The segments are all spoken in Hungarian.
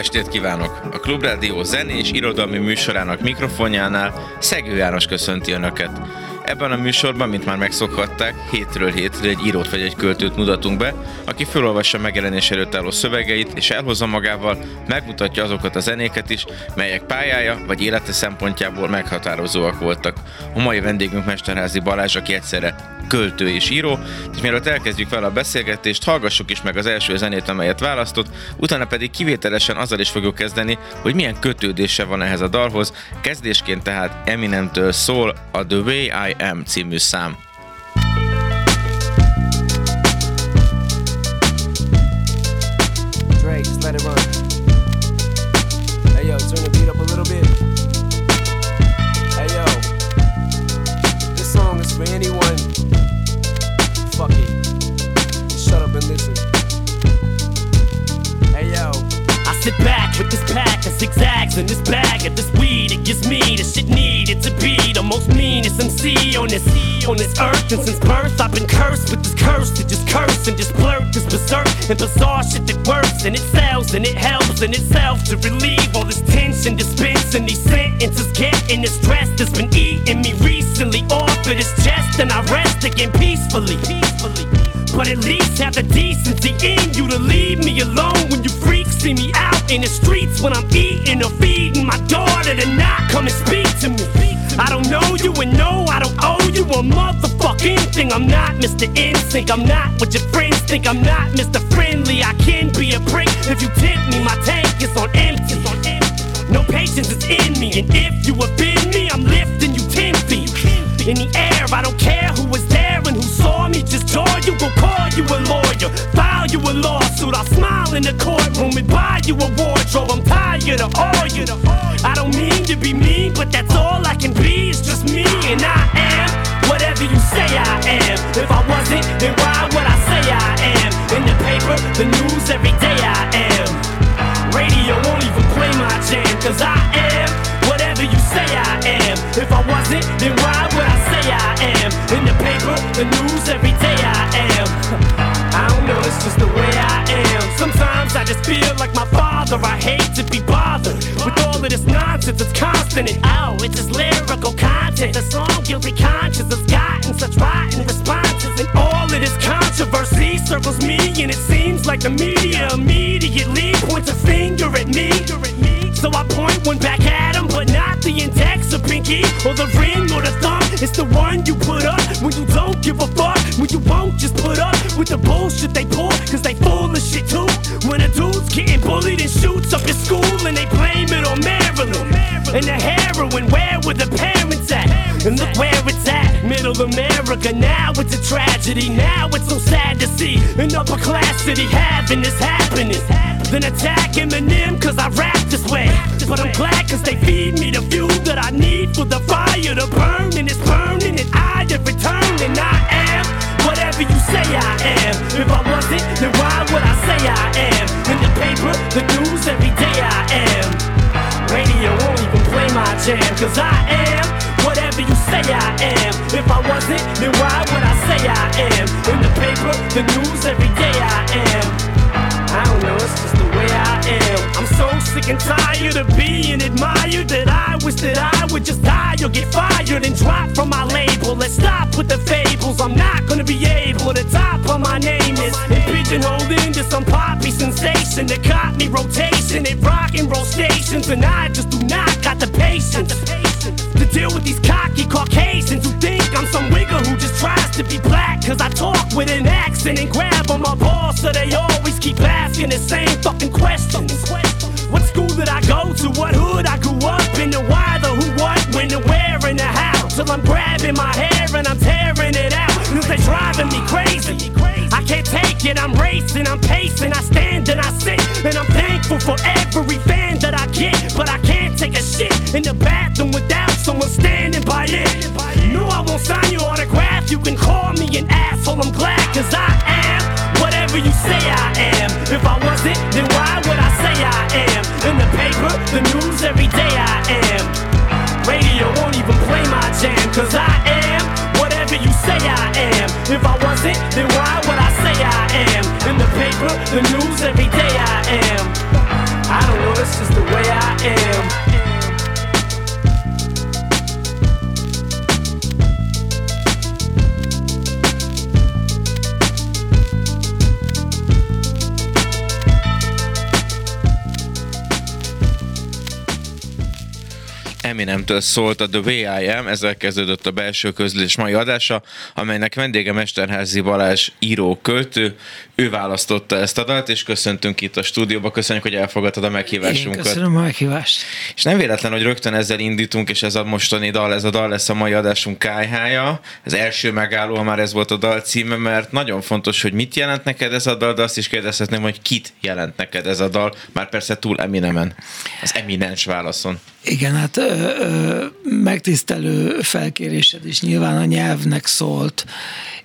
estét kívánok! A Klubrádió zenés irodalmi műsorának mikrofonjánál Szegő János köszönti Önöket. Ebben a műsorban, mint már megszokhatták, hétről hétre egy írót vagy egy költőt mutatunk be, aki felolvassa megjelenés előtt álló szövegeit, és elhozza magával, megmutatja azokat a zenéket is, melyek pályája vagy élete szempontjából meghatározóak voltak. A mai vendégünk Mesterházi Balázs, aki egyszerre költő és író, és mielőtt elkezdjük vele a beszélgetést, hallgassuk is meg az első zenét, amelyet választott, utána pedig kivételesen azzal is fogjuk kezdeni, hogy milyen kötődése van ehhez a dalhoz. Kezdésként tehát Eminemtől szól a The Way I Am című szám. Just let it run. Hey yo, turn the beat up a little bit. Zigzags and this bag of this weed. It gives me the shit needed to be the most meanest MC on this on this earth. And since birth, I've been cursed with this curse to just curse and just blurt this berserk and bizarre shit that works and it sells and it helps in itself to relieve all this tension, dispensing these sentences, getting the stress that's been eating me recently off of this chest, and I rest again peacefully. Peacefully. But at least have the decency in you to leave me alone when you freaks see me out in the streets when I'm eating or feeding my daughter to not come and speak to me. I don't know you and no, I don't owe you a motherfucking thing. I'm not Mr. Insync, I'm not what your friends think. I'm not Mr. Friendly, I can be a prick if you tempt me. My tank is on empty. No patience is in me, and if you offend me, I'm lifting you ten feet in the air. I don't care you a lawyer, file you a lawsuit. I'll smile in the courtroom and buy you a wardrobe. I'm tired of all you. I don't mean to be mean, but that's all I can be. It's just me, and I am whatever you say I am. If I wasn't, then why would I say I am? In the paper, the news, every day I am. Radio won't even play my jam, cause I am whatever you say I am. If I wasn't, then why would I say I am? In the paper, the news, every day I am. I don't know, it's just the way I am. Sometimes I just feel like my father. I hate to be bothered with all of this nonsense. It's constant and oh, it's just lyrical content. The song Guilty Conscience has gotten such rotten responses, and all of this controversy circles me, and it seems like the media immediately points a finger at me. So I point one back at but not the index or pinky or the ring or the thumb. It's the one you put up when you don't give a fuck. When you won't just put up with the bullshit they pull, cause they full of shit too. When a dude's getting bullied and shoots up your school and they blame it on Maryland. And the heroin, where were the parents at? And look where it's at, middle America. Now it's a tragedy, now it's so sad to see an upper class city having this happiness. Then attack Eminem cause I rap this way. But I'm glad cause they feed me the fuel that I need for the fire to burn. And it's burning and I have returned and I am whatever you say I am. If I wasn't, then why would I say I am? In the paper, the news, every day I am. Radio won't even play my jam cause I am whatever you say I am. If I wasn't, then why would I say I am? In the paper, the news, every day I am. I don't know, it's just the way I am. I'm so sick and tired of being admired that I wish that I would just die or get fired and drop from my label. Let's stop with the fables. I'm not gonna be able to top on my name is and pigeonholed into some poppy sensation that caught me rotation at rock and roll stations, and I just do not got the patience deal with these cocky Caucasians who think I'm some wigger who just tries to be black. Cause I talk with an accent and grab on my balls, so they always keep asking the same fucking questions. What school did I go to? What hood I grew up in? The why, the who, what, when, the where, and the how. Till I'm grabbing my hair and I'm tearing it out. Cause they driving me crazy. I can't take it. I'm racing, I'm pacing, I stand and I sit. And I'm thankful for every fan that I get. But I can't take a shit in the bathroom You can call me an asshole, I'm glad, cause I am whatever you say I am. If I wasn't, then why would I say I am? In the paper, the news, every day I am. Radio won't even play my jam, cause I am whatever you say I am. If I wasn't, then why would I say I am? In the paper, the news, every day I am. I don't know, it's just the way Eminemtől szólt a The Way I Am, ezzel kezdődött a belső közlés mai adása, amelynek vendége Mesterházi Balázs író, költő. Ő választotta ezt a dalt, és köszöntünk itt a stúdióba. Köszönjük, hogy elfogadtad a meghívásunkat. Én köszönöm a meghívást. És nem véletlen, hogy rögtön ezzel indítunk, és ez a mostani dal, ez a dal lesz a mai adásunk kájhája. Az első megálló, ha már ez volt a dal címe, mert nagyon fontos, hogy mit jelent neked ez a dal, de azt is kérdezhetném, hogy kit jelent neked ez a dal, már persze túl Eminemen, az eminens válaszon. Igen, hát ö, ö, megtisztelő felkérésed is nyilván a nyelvnek szólt,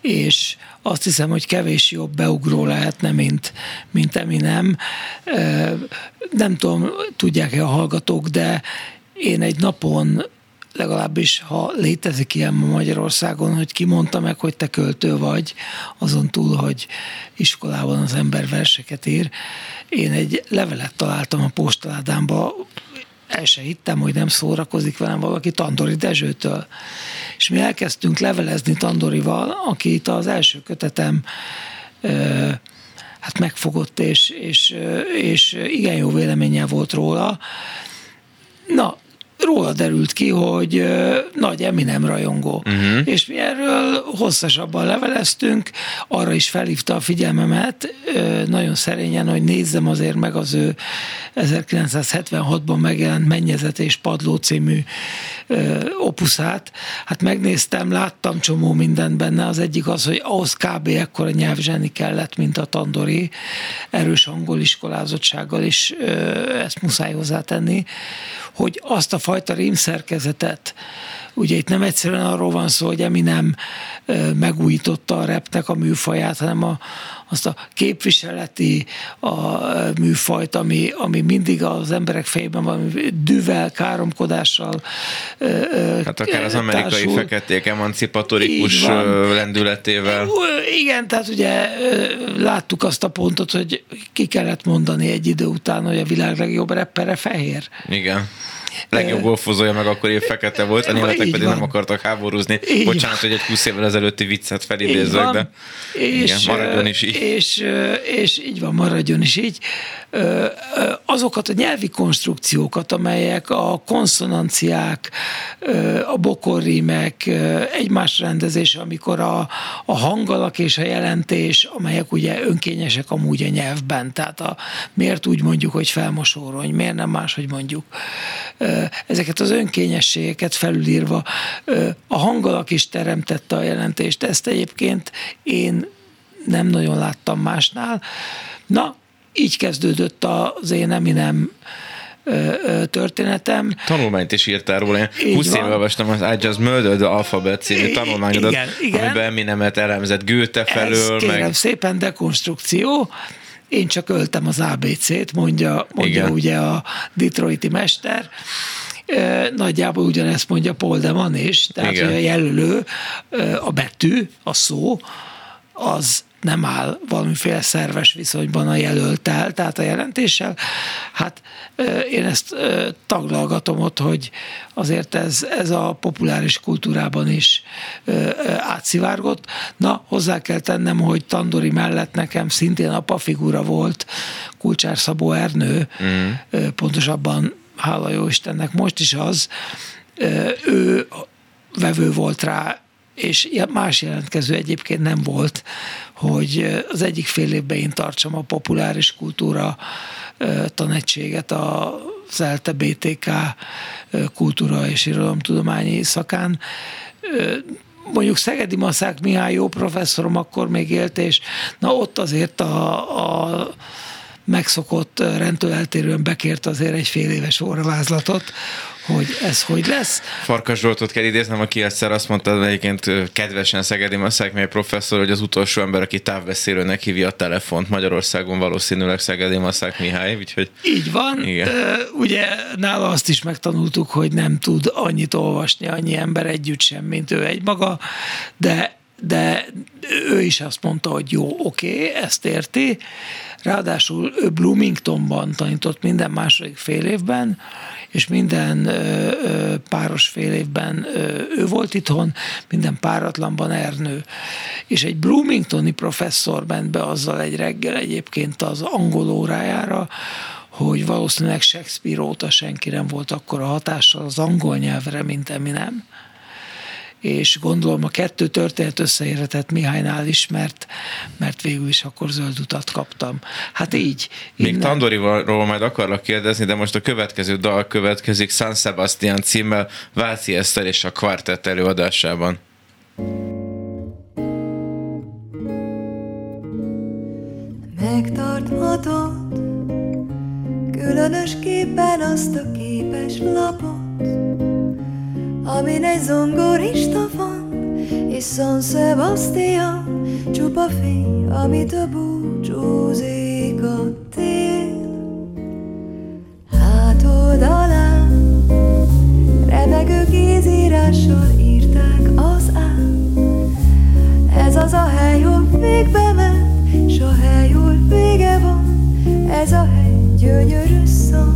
és azt hiszem, hogy kevés jobb beugró lehetne, mint, mint Eminem. Ö, nem tudom, tudják-e a hallgatók, de én egy napon legalábbis ha létezik ilyen Magyarországon, hogy ki mondta meg, hogy te költő vagy, azon túl, hogy iskolában az ember verseket ír. Én egy levelet találtam a postaládámba, el se hittem, hogy nem szórakozik velem valaki Tandori Dezsőtől. És mi elkezdtünk levelezni Tandorival, akit az első kötetem ö, hát megfogott, és, és, és igen jó véleménye volt róla. Na, róla derült ki, hogy nagy Eminem rajongó. Uh-huh. És mi erről hosszasabban leveleztünk, arra is felhívta a figyelmemet, nagyon szerényen, hogy nézzem azért meg az ő 1976-ban megjelent Mennyezet és Padló című opuszát. Hát megnéztem, láttam csomó mindent benne. Az egyik az, hogy ahhoz kb. ekkora nyelvzseni kellett, mint a Tandori, erős angoliskolázottsággal is ezt muszáj hozzátenni, hogy azt a fajta rímszerkezetet, ugye itt nem egyszerűen arról van szó, hogy Eminem megújította a repnek a műfaját, hanem a, azt a képviseleti a műfajt, ami, ami mindig az emberek fejében van, düvel, káromkodással Hát akár az amerikai társul. feketék emancipatorikus lendületével. Igen, tehát ugye láttuk azt a pontot, hogy ki kellett mondani egy idő után, hogy a világ legjobb reppere fehér. Igen legjobb golfozója meg akkor év fekete volt, a németek pedig van. nem akartak háborúzni. Így Bocsánat, van. hogy egy 20 évvel ezelőtti viccet felidézzek, de és, igen, maradjon is így. És, és így van, maradjon is így. Azokat a nyelvi konstrukciókat, amelyek a konszonanciák, a bokorrímek, egymás rendezése, amikor a, a hangalak és a jelentés, amelyek ugye önkényesek amúgy a nyelvben, tehát a, miért úgy mondjuk, hogy felmosórony, miért nem máshogy mondjuk ezeket az önkényességeket felülírva. A hangalak is teremtette a jelentést, ezt egyébként én nem nagyon láttam másnál. Na, így kezdődött az én Eminem történetem. Tanulmányt is írtál róla. Én 20 éve olvastam az I Just Murdered the Alphabet című tanulmányodat, igen, igen. amiben Eminemet elemzett Goethe felől. Ez kérem meg... szépen dekonstrukció én csak öltem az ABC-t, mondja, mondja ugye a Detroiti mester. Nagyjából ugyanezt mondja Paul Deman is, tehát Igen. a jelölő, a betű, a szó, az nem áll valamiféle szerves viszonyban a jelöltel, tehát a jelentéssel. Hát én ezt taglalgatom ott, hogy azért ez, ez a populáris kultúrában is átszivárgott. Na, hozzá kell tennem, hogy Tandori mellett nekem szintén apa figura volt Kulcsár Szabó Ernő, mm. pontosabban hála jó Istennek most is az, ő vevő volt rá és más jelentkező egyébként nem volt, hogy az egyik fél évben én tartsam a populáris kultúra tanegységet az ELTE BTK kultúra és irodalomtudományi szakán. mondjuk Szegedi Maszák Mihály jó professzorom akkor még élt, és na ott azért a, a megszokott rendtől eltérően bekért azért egy fél éves óravázlatot, hogy ez hogy lesz. Farkas Zsoltot kell idéznem, aki egyszer azt mondta, egyébként kedvesen Szegedi Maszák, mely professzor, hogy az utolsó ember, aki távbeszélőnek hívja a telefont Magyarországon valószínűleg Szegedi Maszák Mihály, úgyhogy... Így van. Igen. Ugye nála azt is megtanultuk, hogy nem tud annyit olvasni annyi ember együtt sem, mint ő egy maga, de de ő is azt mondta, hogy jó, oké, okay, ezt érti. Ráadásul ő Bloomingtonban tanított minden második fél évben, és minden páros fél évben ő volt itthon, minden páratlanban Ernő. És egy Bloomingtoni professzor ment be azzal egy reggel egyébként az angol órájára, hogy valószínűleg Shakespeare óta senki nem volt akkor a hatással az angol nyelvre, mint Eminem és gondolom a kettő történet összeérhetett Mihálynál is, mert, mert végül is akkor zöld utat kaptam. Hát így. Még innen... Tandoriról majd akarlak kérdezni, de most a következő dal következik San Sebastian címmel Váci Eszter és a kvartett előadásában. Megtarthatod különösképpen azt a képes lapot, Amin egy zongorista van, és San Sebastian csupa fény, amit a búcsúzik a tél. Hát oldalán remegő kézírással írták az ám. Ez az a hely, hol végbe ment, s a hely, hol vége van. Ez a hely gyönyörű San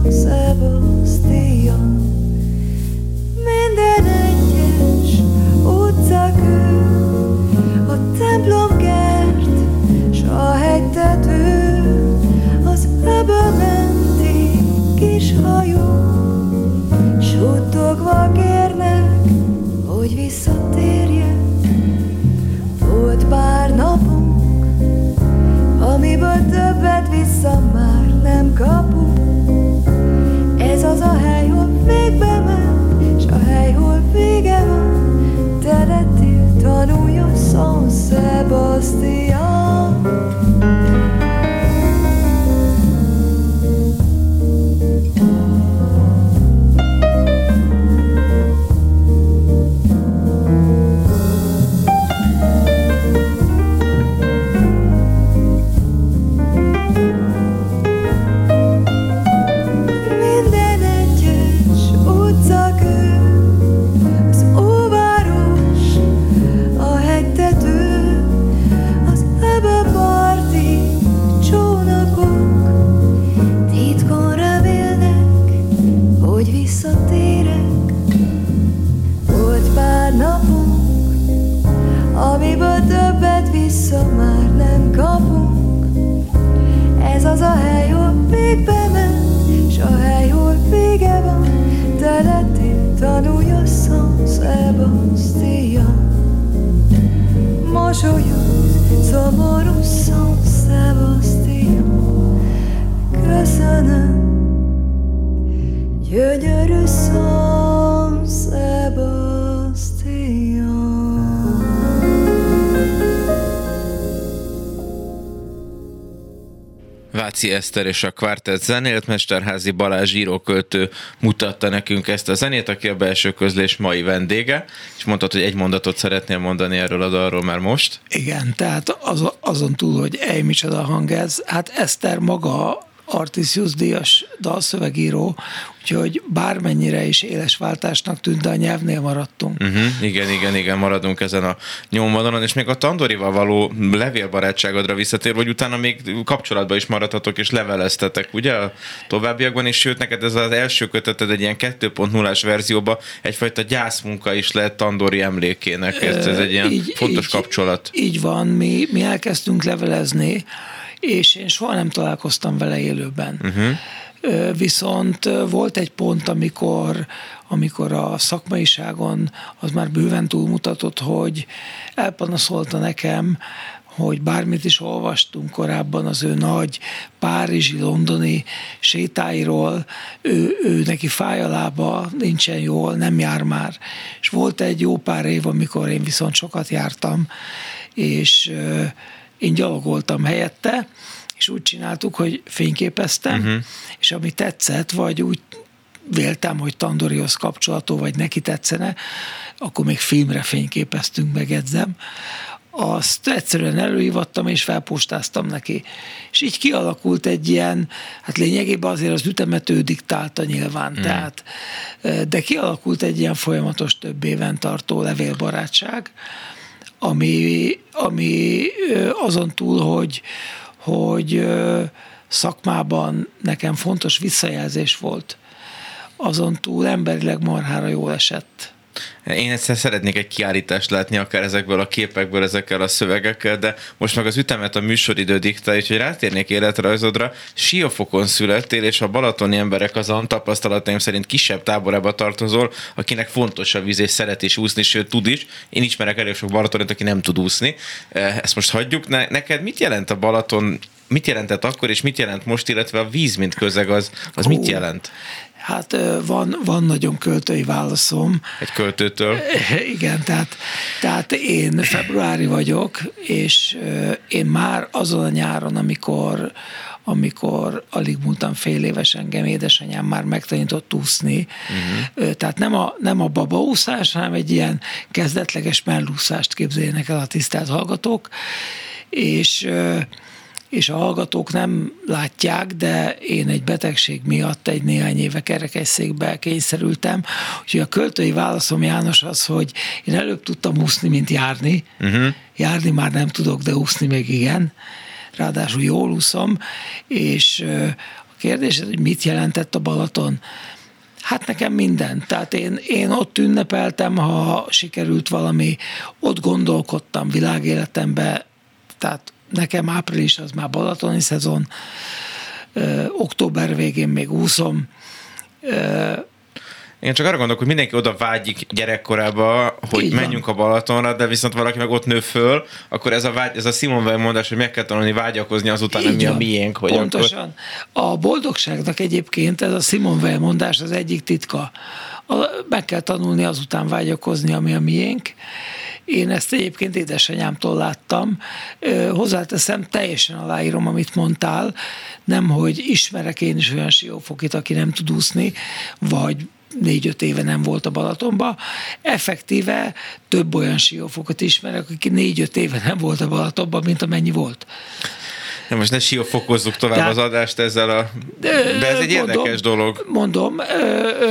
Váci Eszter és a Quartet zenélt, Mesterházi Balázs íróköltő mutatta nekünk ezt a zenét, aki a belső közlés mai vendége, és mondtad, hogy egy mondatot szeretnél mondani erről a dalról már most. Igen, tehát az, azon túl, hogy egy micsoda hang ez, hát Eszter maga Artisius díjas dalszövegíró, úgyhogy bármennyire is éles váltásnak tűnt, de a nyelvnél maradtunk. Uh-huh. Igen, igen, igen, maradunk ezen a nyomvonalon, és még a Tandorival való levélbarátságodra visszatér, hogy utána még kapcsolatban is maradhatok, és leveleztetek, ugye a továbbiakban, és sőt, neked ez az első köteted egy ilyen 2.0-ás verzióban egyfajta gyászmunka is lett Tandori emlékének, ez, ez egy ilyen így, fontos így, kapcsolat. Így van, mi, mi elkezdtünk levelezni, és én soha nem találkoztam vele élőben. Uh-huh. Viszont volt egy pont, amikor, amikor a szakmaiságon az már bőven túlmutatott, hogy elpanaszolta nekem, hogy bármit is olvastunk korábban az ő nagy párizsi, londoni sétáiról, ő, ő neki fáj a lába, nincsen jól, nem jár már. És volt egy jó pár év, amikor én viszont sokat jártam, és én gyalogoltam helyette, és úgy csináltuk, hogy fényképeztem, uh-huh. és ami tetszett, vagy úgy véltem, hogy Tandorihoz kapcsolatú, vagy neki tetszene, akkor még filmre fényképeztünk, megedzem, azt egyszerűen előhívattam és felpostáztam neki. És így kialakult egy ilyen, hát lényegében azért az ütemet ő diktálta nyilván, mm. tehát, de kialakult egy ilyen folyamatos több éven tartó levélbarátság, ami, ami azon túl, hogy, hogy szakmában nekem fontos visszajelzés volt, azon túl emberileg marhára jól esett én egyszer szeretnék egy kiállítást látni, akár ezekből a képekből, ezekkel a szövegekkel, de most meg az ütemet a műsoridő diktálja, úgyhogy rátérnék életrajzodra. Siófokon születtél, és a balatoni emberek azon tapasztalataim szerint kisebb táborába tartozol, akinek fontos a víz, és szeret is úszni, sőt tud is. Én ismerek elég sok Balatonit, aki nem tud úszni. Eh, ezt most hagyjuk. Ne, neked mit jelent a Balaton mit jelentett akkor, és mit jelent most, illetve a víz, mint közeg, az, az mit jelent? Hát van, van nagyon költői válaszom. Egy költőtől? Igen, tehát, tehát én februári vagyok, és én már azon a nyáron, amikor amikor alig múltam fél éves engem, édesanyám már megtanított úszni. Uh-huh. Tehát nem a, nem a babaúszás, hanem egy ilyen kezdetleges mellúszást képzeljenek el a tisztelt hallgatók. És és a hallgatók nem látják, de én egy betegség miatt egy néhány éve kerekesszékbe kényszerültem. Úgyhogy a költői válaszom János az, hogy én előbb tudtam úszni, mint járni. Uh-huh. Járni már nem tudok, de úszni még igen. Ráadásul jól úszom, és a kérdés, hogy mit jelentett a Balaton? Hát nekem minden. Tehát én, én ott ünnepeltem, ha sikerült valami, ott gondolkodtam világéletembe, tehát nekem április az már balatoni szezon, ö, október végén még úszom. Ö, én csak arra gondolok, hogy mindenki oda vágyik gyerekkorába, hogy Így menjünk van. a Balatonra, de viszont valaki meg ott nő föl, akkor ez a, vágy, ez a Simon Weil mondás, hogy meg kell tanulni vágyakozni azután, ami a miénk. Hogy Pontosan. Akkor... A boldogságnak egyébként ez a Simon Weil mondás az egyik titka. Meg kell tanulni azután vágyakozni, ami a miénk én ezt egyébként édesanyámtól láttam. Hozzáteszem, teljesen aláírom, amit mondtál. Nem, hogy ismerek én is olyan siófokit, aki nem tud úszni, vagy négy-öt éve nem volt a Balatonba. Effektíve több olyan siófokot ismerek, aki négy-öt éve nem volt a Balatonban, mint amennyi volt. De most ne siófokozzuk tovább Tehát, az adást ezzel a... De ez egy mondom, érdekes dolog. Mondom,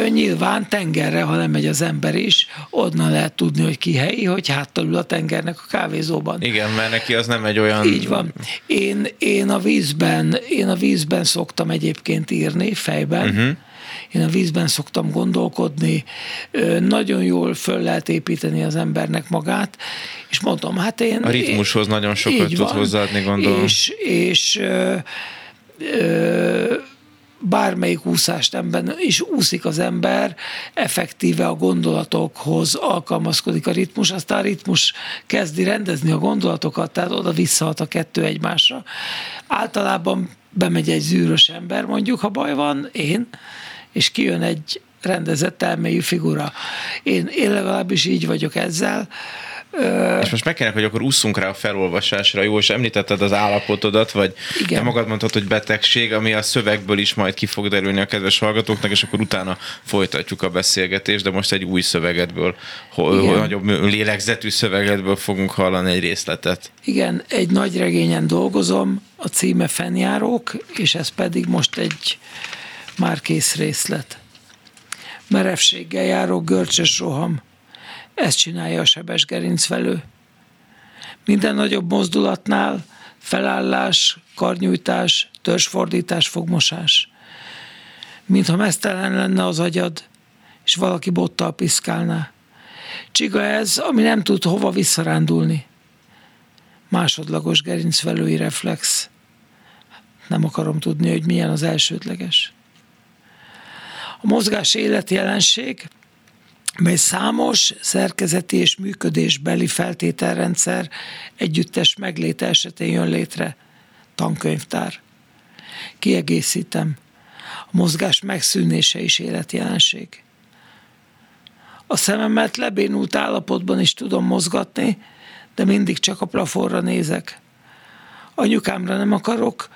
nyilván tengerre, ha nem megy az ember is, onnan lehet tudni, hogy ki helyi, hogy háttal ül a tengernek a kávézóban. Igen, mert neki az nem egy olyan... Így van. Én, én, a, vízben, én a vízben szoktam egyébként írni, fejben, uh-huh én a vízben szoktam gondolkodni, nagyon jól föl lehet építeni az embernek magát, és mondom, hát én... A ritmushoz én, nagyon sokat tud van, hozzáadni, gondolom. És, és ö, ö, bármelyik úszást ember is úszik az ember, effektíve a gondolatokhoz alkalmazkodik a ritmus, aztán a ritmus kezdi rendezni a gondolatokat, tehát oda visszahat a kettő egymásra. Általában bemegy egy zűrös ember, mondjuk, ha baj van, én, és kijön egy rendezett elmélyű figura. Én, én legalábbis így vagyok ezzel. És most megkérnek, hogy akkor ússzunk rá a felolvasásra, jó, és említetted az állapotodat, vagy Igen. te magad mondtad, hogy betegség, ami a szövegből is majd ki fog derülni a kedves hallgatóknak, és akkor utána folytatjuk a beszélgetést, de most egy új szövegedből, Igen. nagyobb lélegzetű szövegedből fogunk hallani egy részletet. Igen, egy nagy regényen dolgozom, a címe Fenjárók, és ez pedig most egy már kész részlet. Merevséggel járó görcsös roham. Ezt csinálja a sebes gerincvelő. Minden nagyobb mozdulatnál felállás, karnyújtás, törzsfordítás, fogmosás. Mintha mesztelen lenne az agyad, és valaki bottal piszkálná. Csiga ez, ami nem tud hova visszarándulni. Másodlagos gerincvelői reflex. Nem akarom tudni, hogy milyen az elsődleges. A mozgás életjelenség, mely számos szerkezeti és működésbeli feltételrendszer együttes megléte esetén jön létre. Tankönyvtár. Kiegészítem. A mozgás megszűnése is életjelenség. A szememet lebénult állapotban is tudom mozgatni, de mindig csak a plafonra nézek. Anyukámra nem akarok,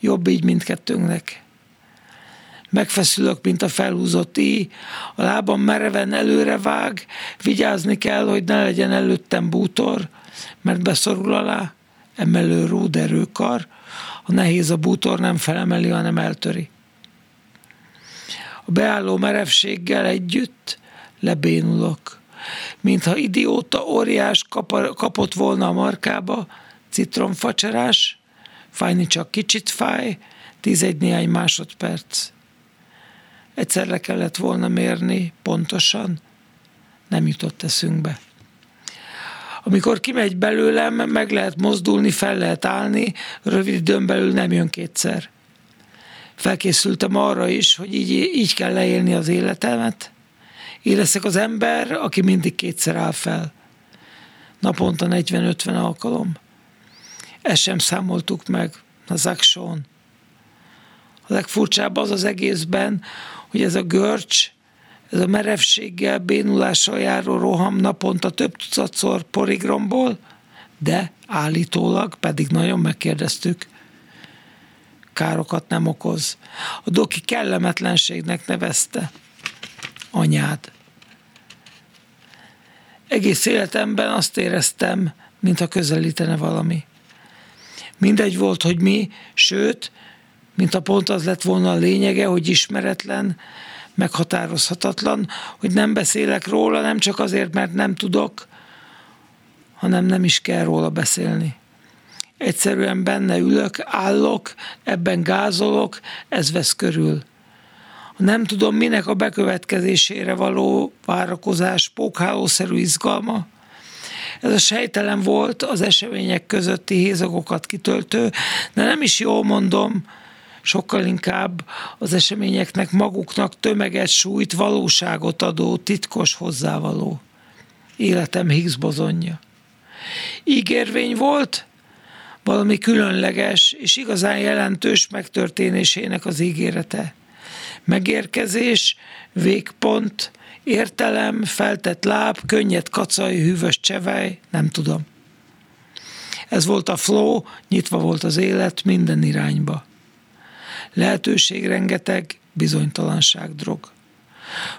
jobb így mindkettőnknek. Megfeszülök, mint a felhúzott íj, a lábam mereven előre vág, vigyázni kell, hogy ne legyen előttem bútor, mert beszorul alá, emelő rúderőkar, a nehéz a bútor nem felemeli, hanem eltöri. A beálló merevséggel együtt lebénulok. Mintha idióta óriás kapott volna a markába, citromfacsarás, fájni csak kicsit fáj, tízegy néhány másodperc. Egyszer le kellett volna mérni pontosan, nem jutott eszünkbe. Amikor kimegy belőlem, meg lehet mozdulni, fel lehet állni, rövid időn belül nem jön kétszer. Felkészültem arra is, hogy így, így kell leélni az életemet. Én leszek az ember, aki mindig kétszer áll fel. Naponta 40-50 alkalom. Ezt sem számoltuk meg, az action. A legfurcsább az az egészben, hogy ez a görcs, ez a merevséggel, bénulással járó roham naponta több tucatszor porigromból, de állítólag, pedig nagyon megkérdeztük, károkat nem okoz. A doki kellemetlenségnek nevezte. Anyád. Egész életemben azt éreztem, mintha közelítene valami. Mindegy volt, hogy mi, sőt, mint a pont az lett volna a lényege, hogy ismeretlen, meghatározhatatlan, hogy nem beszélek róla, nem csak azért, mert nem tudok, hanem nem is kell róla beszélni. Egyszerűen benne ülök, állok, ebben gázolok, ez vesz körül. Nem tudom, minek a bekövetkezésére való várakozás, pókhálószerű izgalma, ez a sejtelen volt az események közötti hézagokat kitöltő, de nem is jól mondom, sokkal inkább az eseményeknek maguknak tömeget sújt, valóságot adó, titkos hozzávaló. Életem Higgs bozonja. Ígérvény volt, valami különleges és igazán jelentős megtörténésének az ígérete. Megérkezés, végpont, értelem, feltett láb, könnyed kacaj, hűvös csevej, nem tudom. Ez volt a flow, nyitva volt az élet minden irányba. Lehetőség rengeteg, bizonytalanság drog.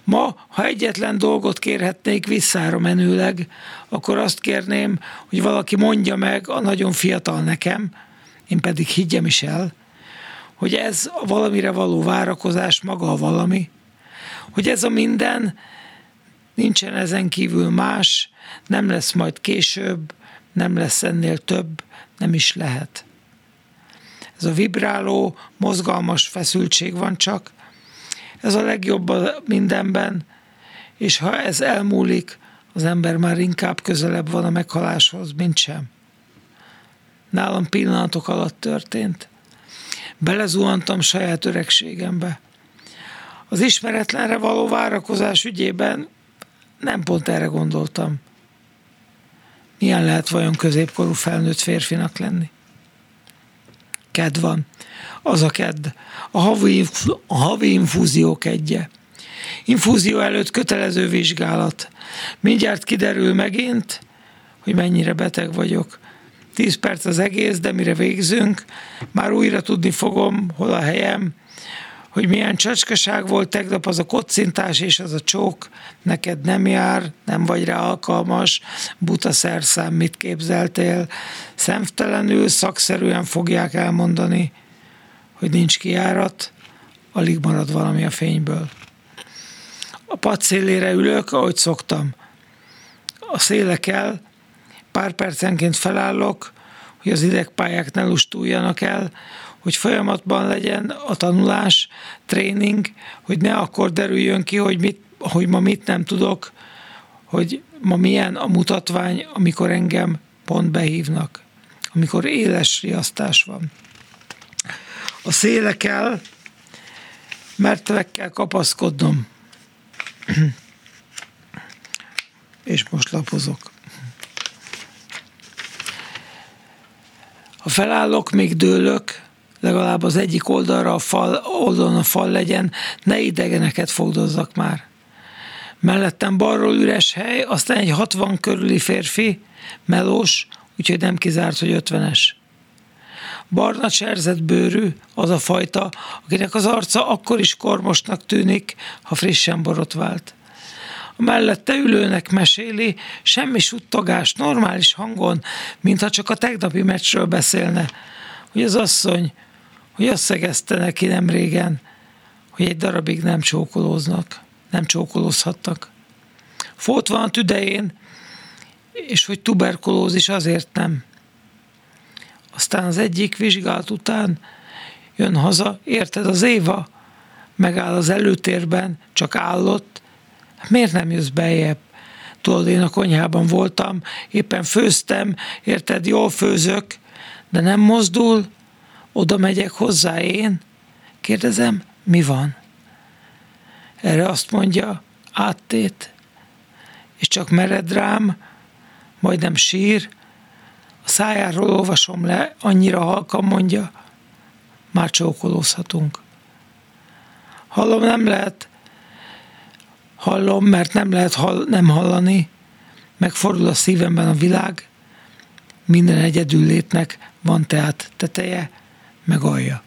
Ma, ha egyetlen dolgot kérhetnék visszára menőleg, akkor azt kérném, hogy valaki mondja meg a nagyon fiatal nekem, én pedig higgyem is el, hogy ez a valamire való várakozás maga a valami, hogy ez a minden nincsen ezen kívül más, nem lesz majd később, nem lesz ennél több, nem is lehet. Ez a vibráló, mozgalmas feszültség van csak. Ez a legjobb mindenben, és ha ez elmúlik, az ember már inkább közelebb van a meghaláshoz, mint sem. Nálam pillanatok alatt történt. Belezuhantam saját öregségembe. Az ismeretlenre való várakozás ügyében nem pont erre gondoltam. Milyen lehet vajon középkorú felnőtt férfinak lenni? Ked van. Az a kedd. A havi, a havi infúzió kedje. Infúzió előtt kötelező vizsgálat. Mindjárt kiderül megint, hogy mennyire beteg vagyok. Tíz perc az egész, de mire végzünk, már újra tudni fogom, hol a helyem, hogy milyen csacskaság volt tegnap az a kocintás és az a csók, neked nem jár, nem vagy rá alkalmas, buta szerszám, mit képzeltél, szemtelenül, szakszerűen fogják elmondani, hogy nincs kiárat, alig marad valami a fényből. A pad szélére ülök, ahogy szoktam. A szélekkel pár percenként felállok, hogy az idegpályák ne lustuljanak el, hogy folyamatban legyen a tanulás, tréning, hogy ne akkor derüljön ki, hogy, mit, hogy ma mit nem tudok, hogy ma milyen a mutatvány, amikor engem pont behívnak, amikor éles riasztás van. A szélekkel, mertevekkel kapaszkodnom. és most lapozok. Ha felállok, még dőlök, legalább az egyik oldalra a fal, oldalon a fal legyen, ne idegeneket fogdozzak már. Mellettem balról üres hely, aztán egy 60 körüli férfi, melós, úgyhogy nem kizárt, hogy ötvenes. Barna cserzett bőrű, az a fajta, akinek az arca akkor is kormosnak tűnik, ha frissen borotvált. A mellette ülőnek meséli, semmi suttogás, normális hangon, mintha csak a tegnapi meccsről beszélne, hogy az asszony, hogy azt szegezte neki nem régen, hogy egy darabig nem csókolóznak, nem csókolózhattak. Fót van a tüdején, és hogy tuberkulózis azért nem. Aztán az egyik vizsgálat után jön haza, érted, az Éva megáll az előtérben, csak állott, hát miért nem jössz bejebb? Tudod, én a konyhában voltam, éppen főztem, érted, jól főzök, de nem mozdul, oda megyek hozzá én, kérdezem, mi van? Erre azt mondja, áttét, és csak mered rám, majdnem sír, a szájáról olvasom le, annyira halkan mondja, már csókolózhatunk. Hallom, nem lehet, hallom, mert nem lehet hall, nem hallani, megfordul a szívemben a világ, minden egyedül létnek van tehát teteje, meg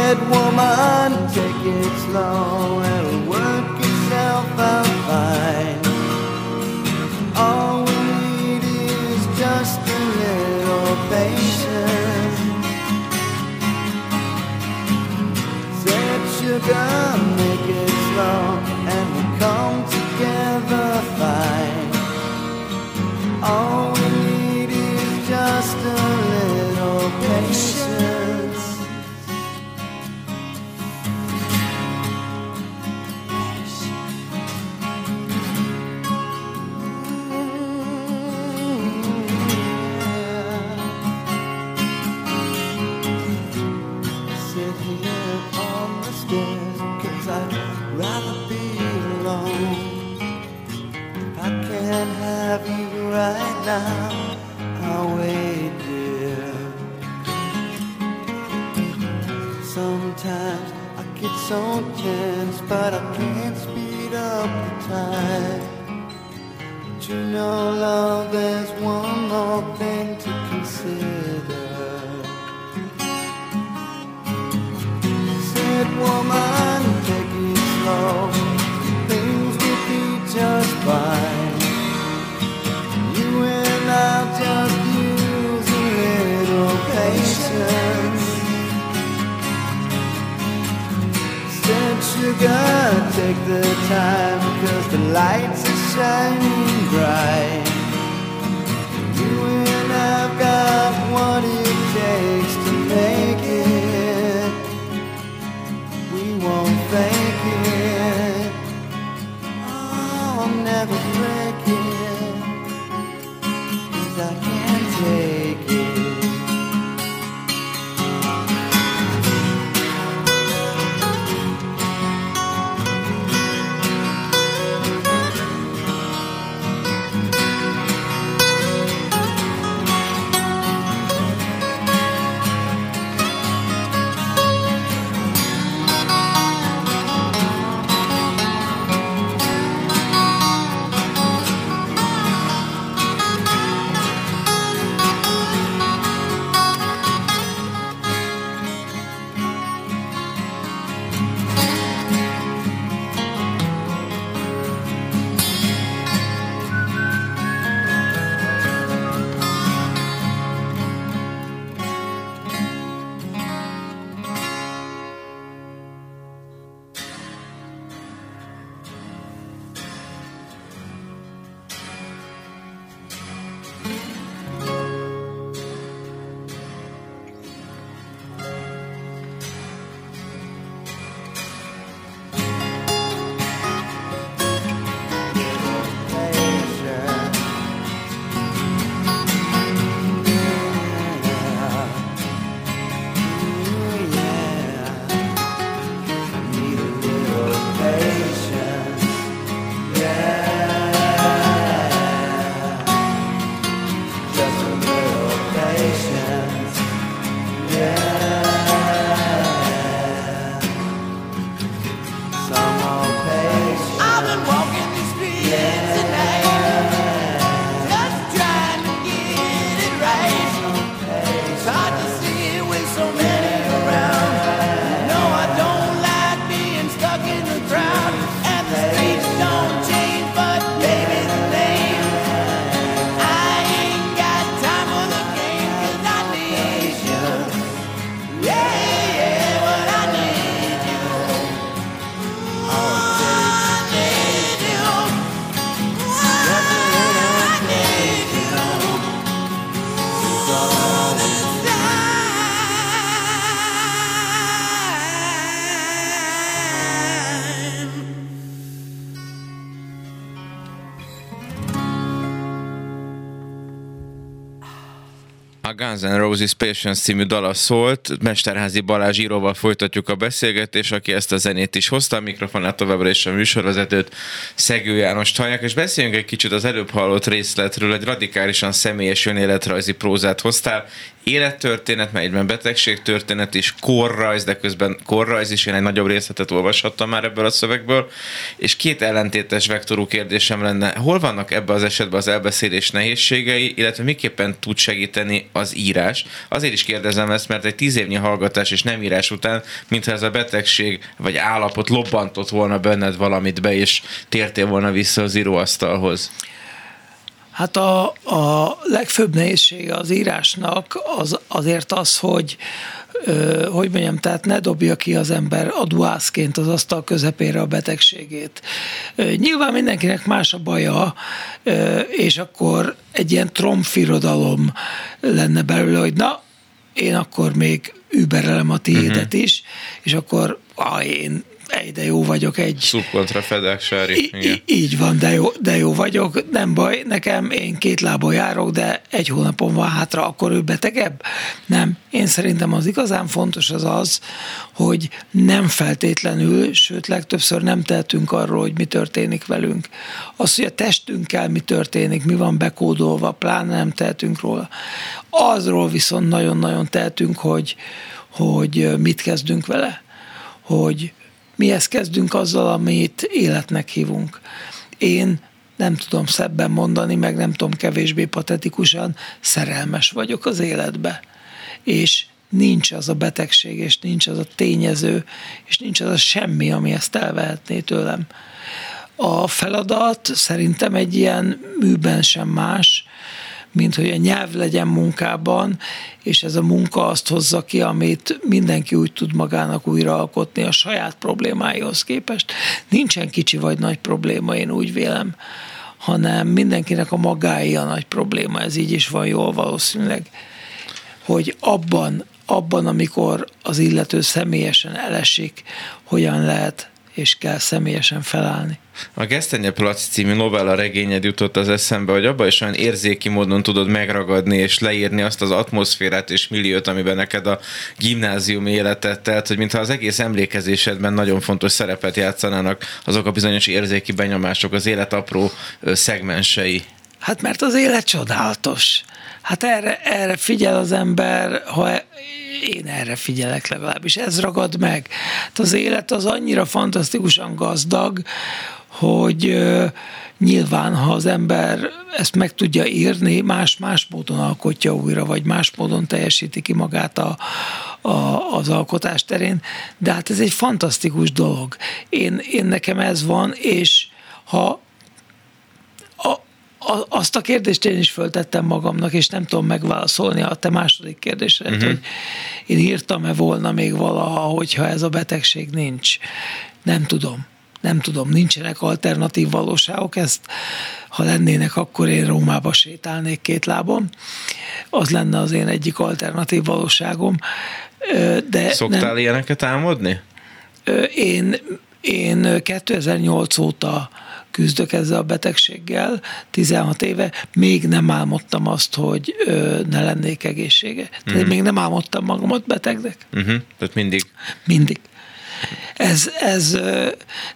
Said, woman, take it slow, it'll work itself out fine. All we need is just a little patience. Said, sugar, make it slow, and we come together fine. All we need is just a now, wait, dear. Sometimes I get so tense, but I can't speed up the time. But you know, love, there's one more thing to consider. Said woman, take it slow, things will be just fine. Said sugar, take the time, cause the lights are shining bright. You and I've got what it takes to make it. We won't fake it. Oh, I'll never break it. I can't take A Guns N' Roses Patience című dala szólt, Mesterházi Balázs íróval folytatjuk a beszélgetést, aki ezt a zenét is hozta, a mikrofonát továbbra is a műsorvezetőt, Szegő János hallják, és beszéljünk egy kicsit az előbb hallott részletről, egy radikálisan személyes önéletrajzi prózát hoztál, élettörténet, mert egyben betegségtörténet is, korrajz, de közben korrajz is, én egy nagyobb részletet olvashattam már ebből a szövegből, és két ellentétes vektorú kérdésem lenne, hol vannak ebben az esetben az elbeszélés nehézségei, illetve miképpen tud segíteni az írás. Azért is kérdezem ezt, mert egy tíz évnyi hallgatás és nem írás után, mintha ez a betegség vagy állapot lobbantott volna benned valamit be, és tértél volna vissza az íróasztalhoz. Hát a, a legfőbb nehézsége az írásnak az, azért az, hogy ö, hogy mondjam, tehát ne dobja ki az ember aduászként az asztal közepére a betegségét. Ö, nyilván mindenkinek más a baja, ö, és akkor egy ilyen tromfirodalom lenne belőle, hogy na, én akkor még überelem a tiédet uh-huh. is, és akkor ah, én ej, de jó vagyok egy... Subkontra Fedek Sári. Így van, de jó, de jó vagyok, nem baj, nekem én két lábon járok, de egy hónapon van hátra, akkor ő betegebb? Nem. Én szerintem az igazán fontos az az, hogy nem feltétlenül, sőt legtöbbször nem tehetünk arról, hogy mi történik velünk. Az, hogy a testünkkel mi történik, mi van bekódolva, pláne nem tehetünk róla. Azról viszont nagyon-nagyon tehetünk, hogy, hogy mit kezdünk vele. Hogy mihez kezdünk azzal, amit életnek hívunk. Én nem tudom szebben mondani, meg nem tudom kevésbé patetikusan, szerelmes vagyok az életbe. És nincs az a betegség, és nincs az a tényező, és nincs az a semmi, ami ezt elvehetné tőlem. A feladat szerintem egy ilyen műben sem más, mint hogy a nyelv legyen munkában, és ez a munka azt hozza ki, amit mindenki úgy tud magának újraalkotni a saját problémáihoz képest. Nincsen kicsi vagy nagy probléma, én úgy vélem, hanem mindenkinek a magái a nagy probléma, ez így is van jól valószínűleg, hogy abban, abban, amikor az illető személyesen elesik, hogyan lehet és kell személyesen felállni. A Gesztenye Plac című novella regényed jutott az eszembe, hogy abban is olyan érzéki módon tudod megragadni és leírni azt az atmoszférát és milliót, amiben neked a gimnázium életet telt, hogy mintha az egész emlékezésedben nagyon fontos szerepet játszanának azok a bizonyos érzéki benyomások, az élet apró szegmensei. Hát mert az élet csodálatos. Hát erre, erre figyel az ember, ha én erre figyelek legalábbis, ez ragad meg. Hát az élet az annyira fantasztikusan gazdag, hogy nyilván, ha az ember ezt meg tudja írni, más-más módon alkotja újra, vagy más módon teljesíti ki magát a, a, az alkotás terén, de hát ez egy fantasztikus dolog. Én, én nekem ez van, és ha a, azt a kérdést én is föltettem magamnak, és nem tudom megválaszolni a te második kérdésre, uh-huh. hogy én írtam-e volna még valaha, hogyha ez a betegség nincs. Nem tudom. Nem tudom, nincsenek alternatív valóságok, ezt ha lennének, akkor én Rómába sétálnék két lábon. Az lenne az én egyik alternatív valóságom. De Szoktál nem, ilyeneket álmodni? Én, én 2008 óta küzdök ezzel a betegséggel, 16 éve, még nem álmodtam azt, hogy ö, ne lennék egészsége. Tehát uh-huh. még nem álmodtam magamat betegnek. Uh-huh. Tehát mindig? Mindig. Ez, ez,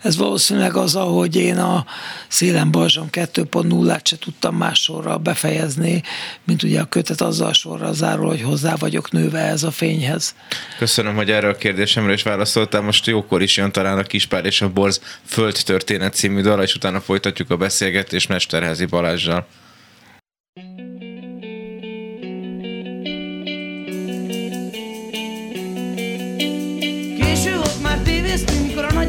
ez valószínűleg az, ahogy én a Szélen Balzsam 2.0-át se tudtam más sorra befejezni, mint ugye a kötet azzal sorra zárul, hogy hozzá vagyok nőve ez a fényhez. Köszönöm, hogy erre a kérdésemre is válaszoltál. Most jókor is jön talán a Kispár és a Borz Földtörténet című dal, és utána folytatjuk a beszélgetést Mesterházi Balázsjal.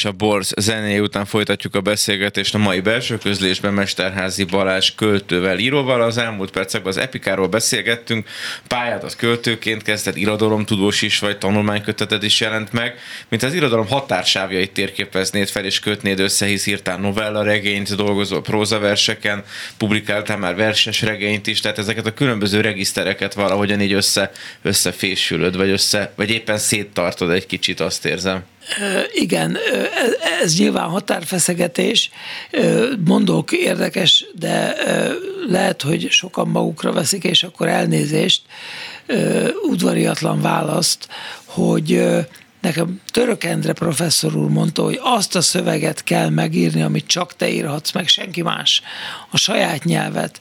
és a Borz zené után folytatjuk a beszélgetést a mai belső közlésben Mesterházi Balázs költővel, íróval. Az elmúlt percekben az Epikáról beszélgettünk, pályádat költőként kezdett, irodalomtudós is vagy, tanulmányköteted is jelent meg, mint az irodalom határsávjait térképeznéd fel és kötnéd össze, hisz írtál novella regényt, dolgozol prózaverseken, publikáltál már verses regényt is, tehát ezeket a különböző regisztereket valahogyan így össze, összefésülöd, vagy, össze, vagy éppen széttartod egy kicsit, azt érzem. Igen, ez nyilván határfeszegetés, mondok érdekes, de lehet, hogy sokan magukra veszik, és akkor elnézést, udvariatlan választ, hogy nekem Török Endre professzor úr mondta, hogy azt a szöveget kell megírni, amit csak te írhatsz, meg senki más, a saját nyelvet.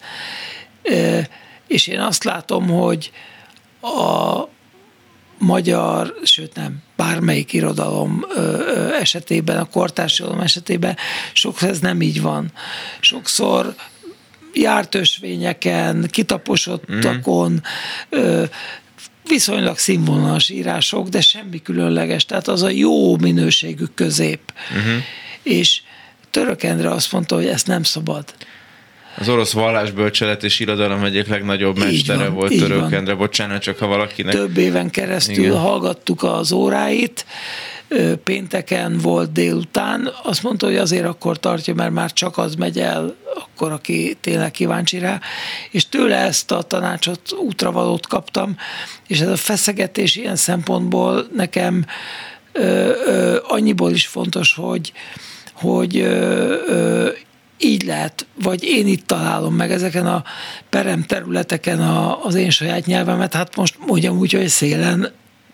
És én azt látom, hogy a magyar, sőt nem, bármelyik irodalom esetében, a kortárs irodalom esetében sokszor ez nem így van. Sokszor járt ösvényeken, kitaposottakon, mm. viszonylag színvonalas írások, de semmi különleges, tehát az a jó minőségű közép. Mm-hmm. És Török Endre azt mondta, hogy ezt nem szabad az orosz vallásbölcselet és irodalom egyik legnagyobb mestere van, volt Török Endre. Bocsánat, csak ha valakinek... Több éven keresztül Igen. hallgattuk az óráit, pénteken volt délután, azt mondta, hogy azért akkor tartja, mert már csak az megy el, akkor aki tényleg kíváncsi rá, és tőle ezt a tanácsot, útravalót kaptam, és ez a feszegetés ilyen szempontból nekem ö, ö, annyiból is fontos, hogy, hogy ö, ö, így lehet, vagy én itt találom meg ezeken a perem területeken a, az én saját nyelvemet, hát most mondjam úgy, hogy szélen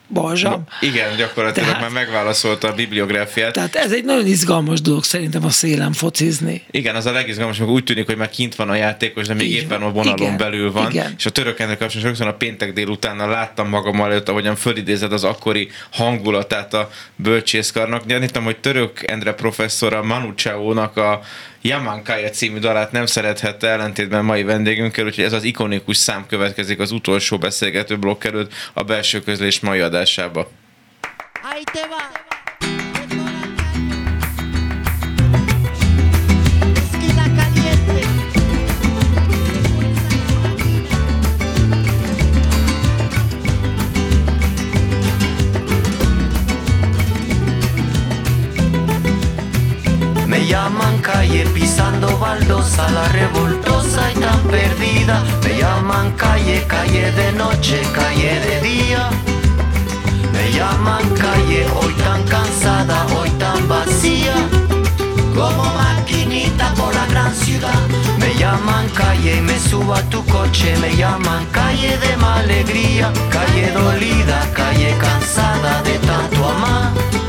Balzsam. Igen, gyakorlatilag tehát, már megválaszolta a bibliográfiát. Tehát ez egy nagyon izgalmas dolog szerintem a szélen focizni. Igen, az a legizgalmasabb, úgy tűnik, hogy már kint van a játékos, de még Így éppen a vonalon igen, belül van. Igen. És a török ennek kapcsolatban sokszor a péntek délután láttam magam előtt, ahogyan fölidézed az akkori hangulatát a bölcsészkarnak. Gyanítom, hogy török Endre professzor a Manu Chao-nak a Yamankája című dalát nem szerethette ellentétben mai vendégünkkel, úgyhogy ez az ikonikus szám következik az utolsó beszélgető blokk előtt a belső közlés mai adásába. Ahí te va. Pisando baldosa, la revoltosa y tan perdida. Me llaman calle, calle de noche, calle de día. Me llaman calle, hoy tan cansada, hoy tan vacía. Como maquinita por la gran ciudad. Me llaman calle y me subo a tu coche. Me llaman calle de alegría, calle dolida, calle cansada de tanto amar.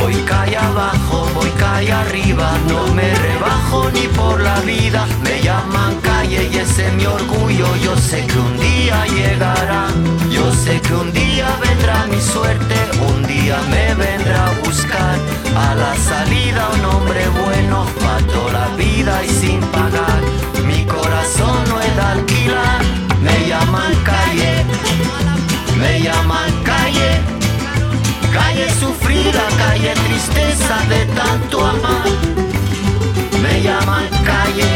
Voy calle abajo, voy calle arriba, no me rebajo ni por la vida. Me llaman calle y ese es mi orgullo. Yo sé que un día llegará, yo sé que un día vendrá mi suerte, un día me vendrá a buscar. A la salida un hombre bueno, para la vida y sin pagar. Mi corazón no es de alquilar, me llaman calle, me llaman calle. Calle sufrida, calle tristeza de tanto amar. Me llaman calle,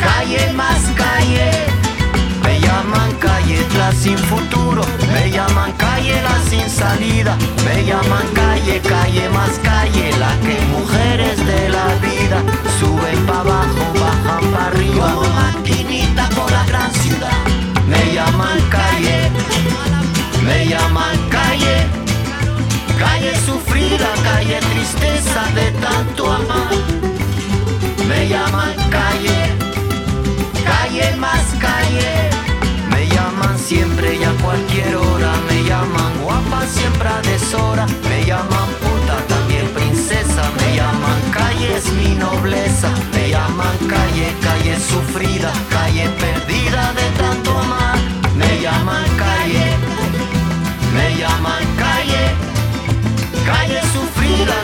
calle más calle. Me llaman calle la sin futuro, me llaman calle la sin salida, me llaman calle, calle más calle, la que mujeres de la vida suben para abajo, bajan para arriba, como maquinita por la gran ciudad. Me llaman calle, me llaman calle. Calle sufrida, calle tristeza de tanto amar. Me llaman calle, calle más calle. Me llaman siempre y a cualquier hora. Me llaman guapa siempre a deshora. Me llaman puta también princesa. Me llaman calle es mi nobleza. Me llaman calle, calle sufrida, calle perdida de tanto amar. Me llaman Me llaman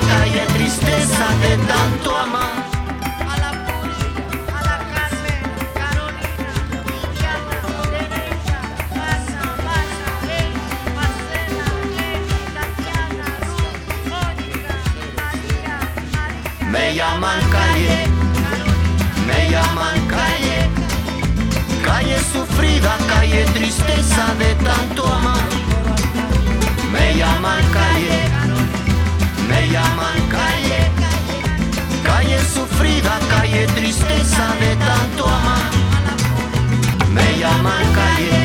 calle tristeza de tanto amar. A la Push, a la Carmen, Carolina, Viviana, Teresa, Pasa, Pasa, Ey, Marcela, Ey, Tatiana, Ruth, Mónica, María, María. Me llaman calle, me llaman calle, calle sufrida, calle tristeza de tanto amar. Me llaman calle me llaman calle. Calle sufrida, calle tristeza de tanto amar. Me llaman calle,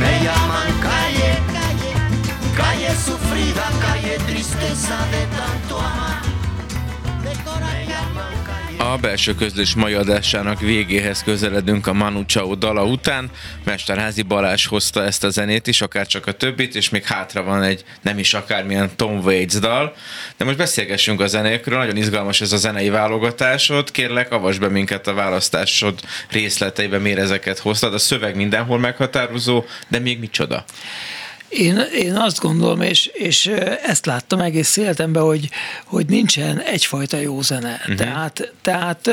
me llaman calle. Calle sufrida, A belső közlés mai adásának végéhez közeledünk a Manu Chao dala után. Mesterházi Balázs hozta ezt a zenét is, akár csak a többit, és még hátra van egy nem is akármilyen Tom Waits dal. De most beszélgessünk a zenékről, nagyon izgalmas ez a zenei válogatásod. Kérlek, avasd be minket a választásod részleteibe, miért ezeket hoztad. A szöveg mindenhol meghatározó, de még micsoda? Én, én azt gondolom, és, és ezt láttam egész életemben, hogy, hogy nincsen egyfajta jó zene. Uh-huh. Tehát, tehát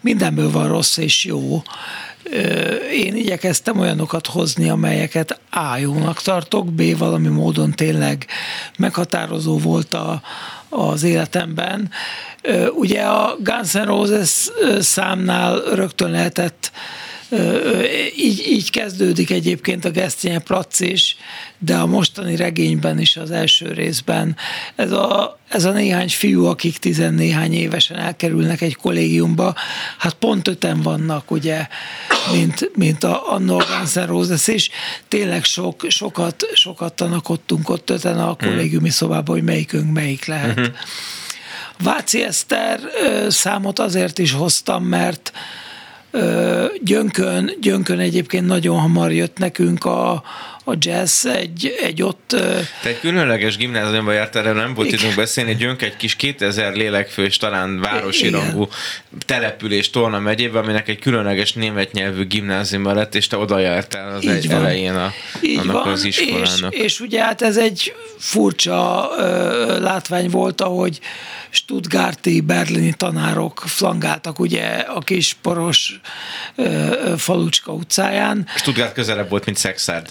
mindenből van rossz és jó. Én igyekeztem olyanokat hozni, amelyeket A jónak tartok, B valami módon tényleg meghatározó volt a, az életemben. Ugye a Guns N' Roses számnál rögtön lehetett így, így kezdődik egyébként a Geszténye Plac is, de a mostani regényben is az első részben ez a, ez a néhány fiú, akik tizennéhány évesen elkerülnek egy kollégiumba, hát pont öten vannak, ugye, mint, mint a, a Norgan Roses, és tényleg sok, sokat, sokat tanakodtunk ott öten a kollégiumi szobában, hogy melyikünk melyik lehet. Uh-huh. Váci Eszter számot azért is hoztam, mert Gyönkön, Gyönkön egyébként nagyon hamar jött nekünk a, a jazz, egy, egy ott... Te egy különleges gimnáziumba jártál, erről nem volt időnk beszélni, Gyönk egy kis 2000 lélekfős, talán városi Igen. rangú település Tolna megyében, aminek egy különleges német nyelvű gimnáziuma lett, és te oda jártál az egy elején a, Így annak van. az iskolának. És, és ugye hát ez egy furcsa ö, látvány volt, ahogy Stuttgarti, berlini tanárok flangáltak ugye a kis poros ö, falucska utcáján. Stuttgart közelebb volt, mint Szexárd.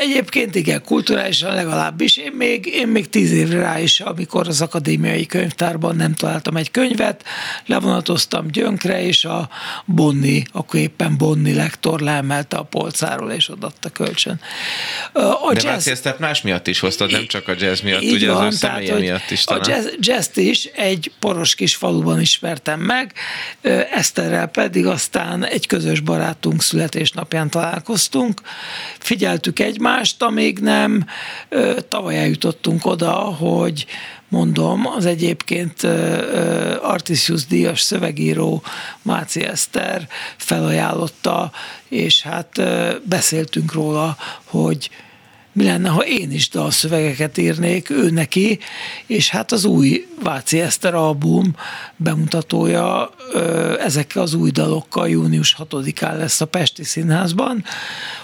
Egyébként igen, kulturálisan legalábbis. Én még, én még tíz évre rá is, amikor az akadémiai könyvtárban nem találtam egy könyvet, levonatoztam Gyönkre, és a Bonni, akkor éppen Bonni lektor leemelte a polcáról, és odaadta kölcsön. A De jazz... ezt más miatt is hoztad, nem csak a jazz miatt, ugye van, az tehát, miatt is talán. A jazz, jazz is egy poros kis faluban ismertem meg, Eszterrel pedig aztán egy közös barátunk születésnapján találkoztunk. Figyeltük egymást, amíg nem. Tavaly eljutottunk oda, hogy mondom, az egyébként Artisius díjas szövegíró Máci Eszter felajánlotta, és hát beszéltünk róla, hogy mi lenne, ha én is dalszövegeket írnék ő neki, és hát az új Váci Eszter album bemutatója ezekkel az új dalokkal június 6-án lesz a Pesti Színházban,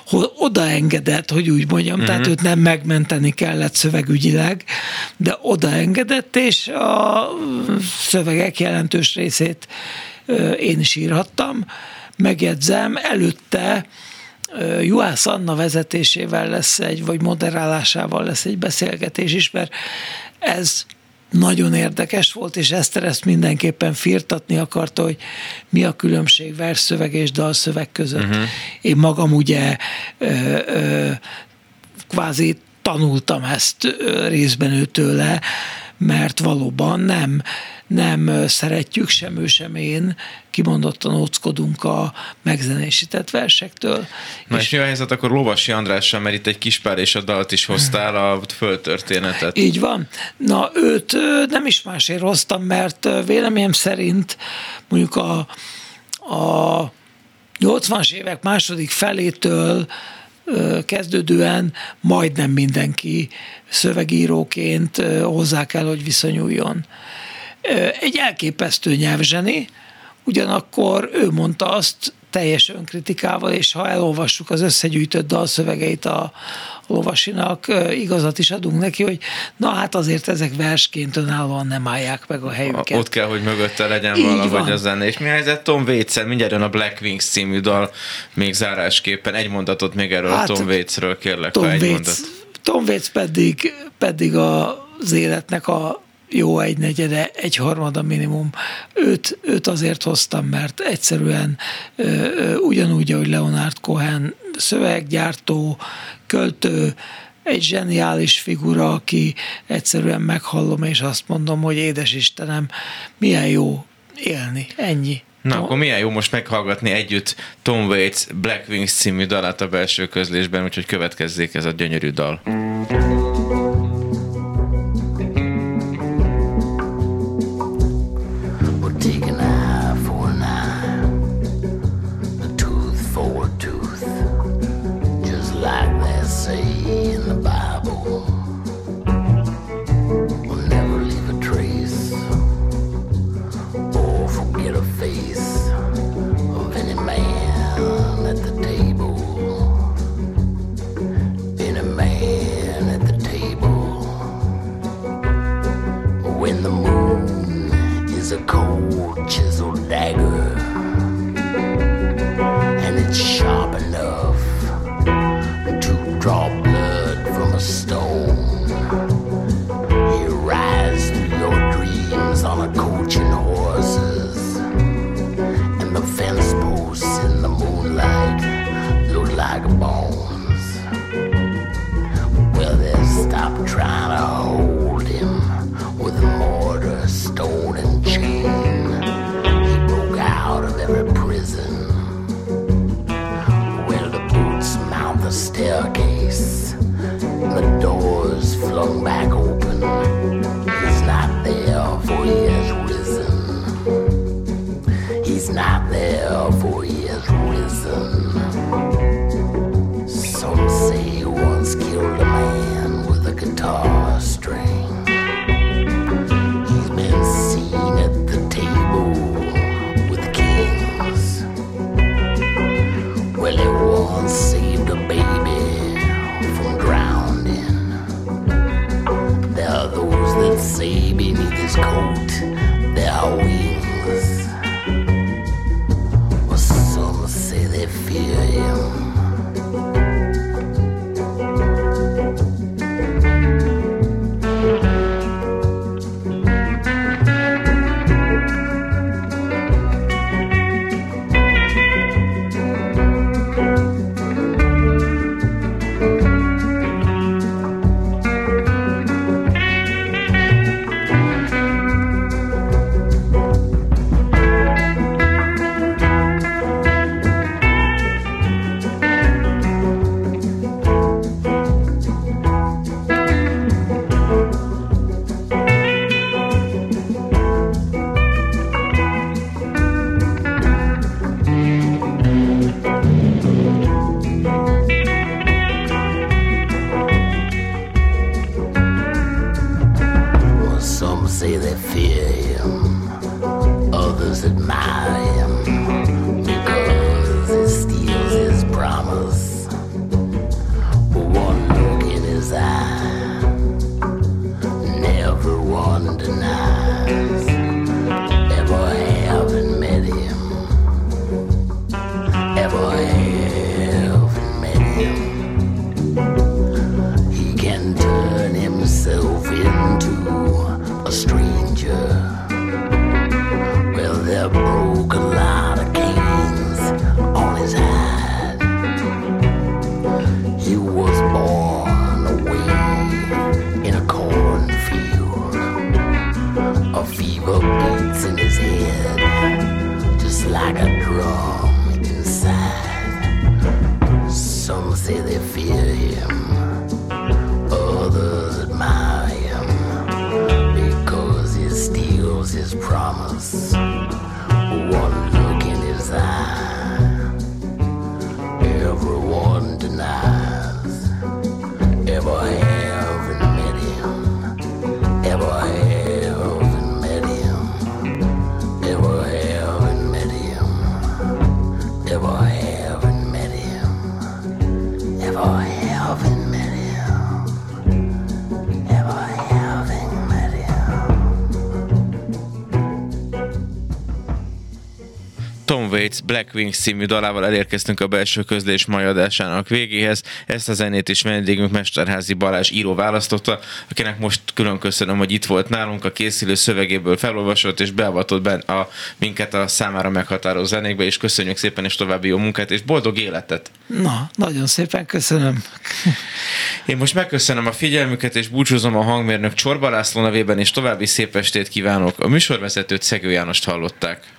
hol odaengedett, hogy úgy mondjam, uh-huh. tehát őt nem megmenteni kellett szövegügyileg, de odaengedett, és a szövegek jelentős részét én is írhattam. Megjegyzem, előtte Juhász Anna vezetésével lesz egy, vagy moderálásával lesz egy beszélgetés is, mert ez nagyon érdekes volt, és Eszter ezt mindenképpen firtatni akarta, hogy mi a különbség versszöveg és dalszöveg között. Uh-huh. Én magam ugye ö, ö, kvázi tanultam ezt részben őtőle, mert valóban nem, nem szeretjük sem ő, sem én, kimondottan óckodunk a megzenésített versektől. Na és, és mi a helyzet akkor Lovasi Andrással, mert itt egy kis pár és a dalt is hoztál, a földtörténetet. Így van. Na őt nem is másért hoztam, mert véleményem szerint mondjuk a, a 80-as évek második felétől kezdődően majdnem mindenki szövegíróként hozzá kell, hogy viszonyuljon. Egy elképesztő nyelvzseni, ugyanakkor ő mondta azt teljes önkritikával, és ha elolvassuk az összegyűjtött dalszövegeit a, lovasinak, igazat is adunk neki, hogy na hát azért ezek versként önállóan nem állják meg a helyüket. Ott kell, hogy mögötte legyen Így valahogy van. a zene. És mi a helyzet Tom waits mindjárt jön a Black Wings című dal még zárásképpen. Egy mondatot még erről hát, a Tom Waitsről kérlek, Tom ha egy Waits, mondat. Tom Waits pedig, pedig az életnek a jó egy negyede, egy harmada minimum. Őt, őt azért hoztam, mert egyszerűen ö, ugyanúgy, ahogy Leonard Cohen szöveggyártó, költő, egy zseniális figura, aki egyszerűen meghallom, és azt mondom, hogy édes Istenem, milyen jó élni, ennyi. Na, Tom... akkor milyen jó most meghallgatni együtt Tom Waits Black Wings című dalát a belső közlésben, úgyhogy következzék ez a gyönyörű dal. Mm-hmm. see beneath his coat there are wings. Well, some say they fear him. Black Wings című dalával elérkeztünk a belső közlés mai adásának végéhez. Ezt a zenét is vendégünk Mesterházi Balázs író választotta, akinek most külön köszönöm, hogy itt volt nálunk, a készülő szövegéből felolvasott és beavatott ben a, minket a számára meghatározó zenékbe, és köszönjük szépen, és további jó munkát, és boldog életet! Na, nagyon szépen köszönöm. Én most megköszönöm a figyelmüket, és búcsúzom a hangmérnök Csorba László nevében, és további szép estét kívánok. A műsorvezetőt Szegő Jánost hallották.